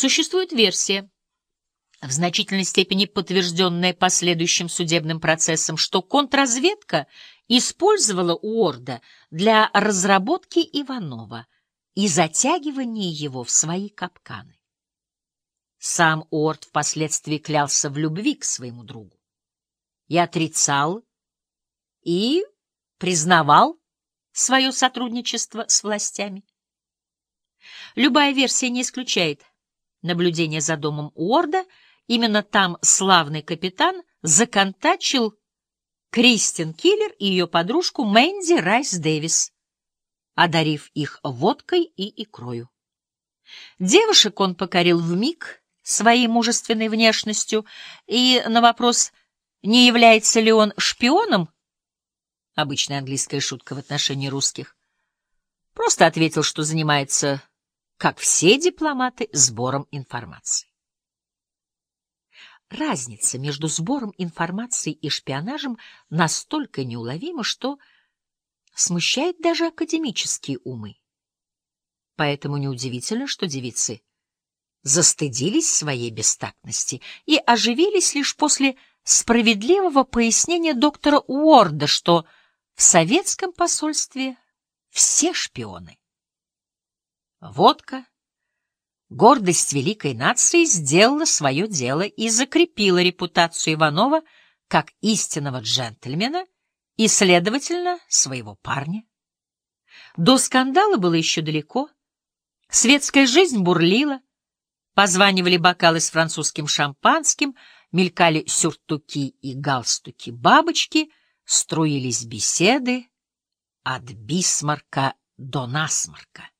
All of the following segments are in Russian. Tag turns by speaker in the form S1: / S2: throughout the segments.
S1: Существует версия, в значительной степени подтвержденная последующим судебным процессом, что контрразведка использовала Уорда для разработки Иванова и затягивания его в свои капканы. Сам Уорд впоследствии клялся в любви к своему другу и отрицал и признавал свое сотрудничество с властями. Любая версия не исключает наблюдение за домом Уорда, именно там славный капитан законтачил Кристин Киллер и ее подружку Мэнди Райс Дэвис, одарив их водкой и икрою. Девушек он покорил в миг своей мужественной внешностью, и на вопрос, не является ли он шпионом, обычная английская шутка в отношении русских, просто ответил, что занимается, как все дипломаты, сбором информации. Разница между сбором информации и шпионажем настолько неуловима, что смущает даже академические умы. Поэтому неудивительно, что девицы застыдились своей бестактности и оживились лишь после справедливого пояснения доктора Уорда, что в советском посольстве все шпионы. Водка гордость великой нации сделала свое дело и закрепила репутацию Иванова как истинного джентльмена и, следовательно, своего парня. До скандала было еще далеко. Светская жизнь бурлила, позванивали бокалы с французским шампанским, мелькали сюртуки и галстуки бабочки, струились беседы от бисмарка до насморка.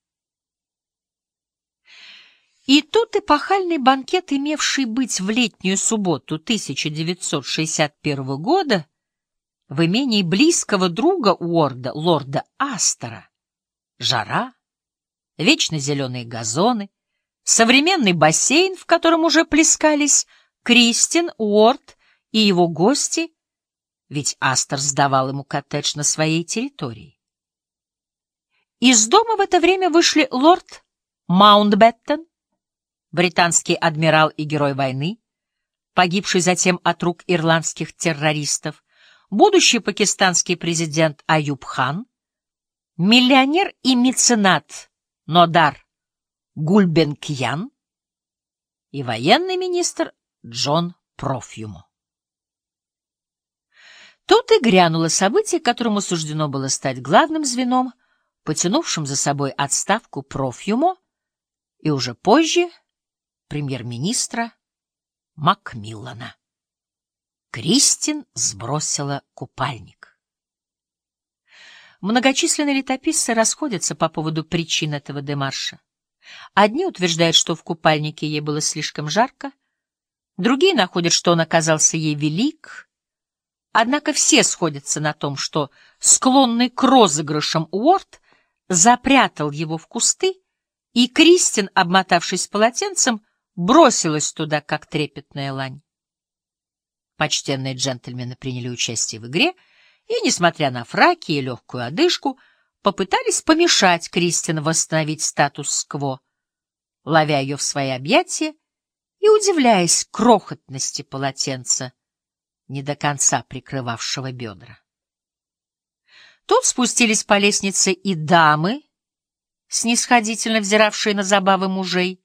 S1: И тут эпохальный банкет, имевший быть в летнюю субботу 1961 года, в имении близкого друга Уорда, лорда Астера. Жара, вечно зеленые газоны, современный бассейн, в котором уже плескались Кристин, Уорд и его гости, ведь Астер сдавал ему коттедж на своей территории. Из дома в это время вышли лорд Маунтбеттен, британский адмирал и герой войны, погибший затем от рук ирландских террористов, будущий пакистанский президент Аюб Хан, миллионер и меценат Нодар Гульбенкьян и военный министр Джон Профьюмо. Тут и грянуло событие, которому суждено было стать главным звеном, потянувшим за собой отставку Профьюмо, и уже позже — премьер-министра Макмиллана. Кристин сбросила купальник. Многочисленные летописцы расходятся по поводу причин этого демарша. Одни утверждают, что в купальнике ей было слишком жарко, другие находят, что он оказался ей велик. Однако все сходятся на том, что склонный к розыгрышам Уорд запрятал его в кусты, и Кристин, обмотавшись полотенцем, бросилась туда, как трепетная лань. Почтенные джентльмены приняли участие в игре и, несмотря на фраки и легкую одышку, попытались помешать Кристин восстановить статус-кво, ловя ее в свои объятия и удивляясь крохотности полотенца, не до конца прикрывавшего бедра. Тут спустились по лестнице и дамы, снисходительно взиравшие на забавы мужей,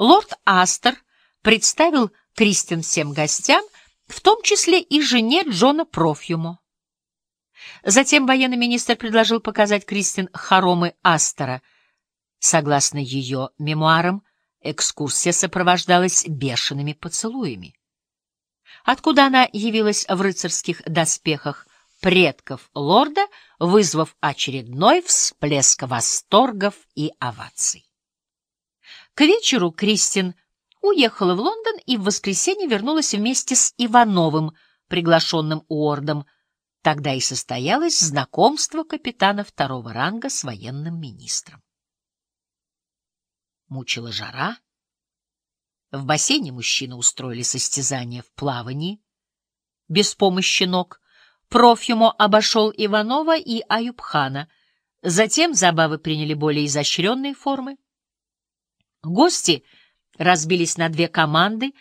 S1: Лорд Астер представил Кристин всем гостям, в том числе и жене Джона Профьюмо. Затем военный министр предложил показать Кристин хоромы Астера. Согласно ее мемуарам, экскурсия сопровождалась бешеными поцелуями. Откуда она явилась в рыцарских доспехах предков лорда, вызвав очередной всплеск восторгов и оваций. К вечеру Кристин уехала в Лондон и в воскресенье вернулась вместе с Ивановым, приглашенным Уордом. Тогда и состоялось знакомство капитана второго ранга с военным министром. Мучила жара. В бассейне мужчины устроили состязание в плавании. Без помощи ног Профьюмо обошел Иванова и Аюбхана. Затем забавы приняли более изощренные формы. Гости разбились на две команды,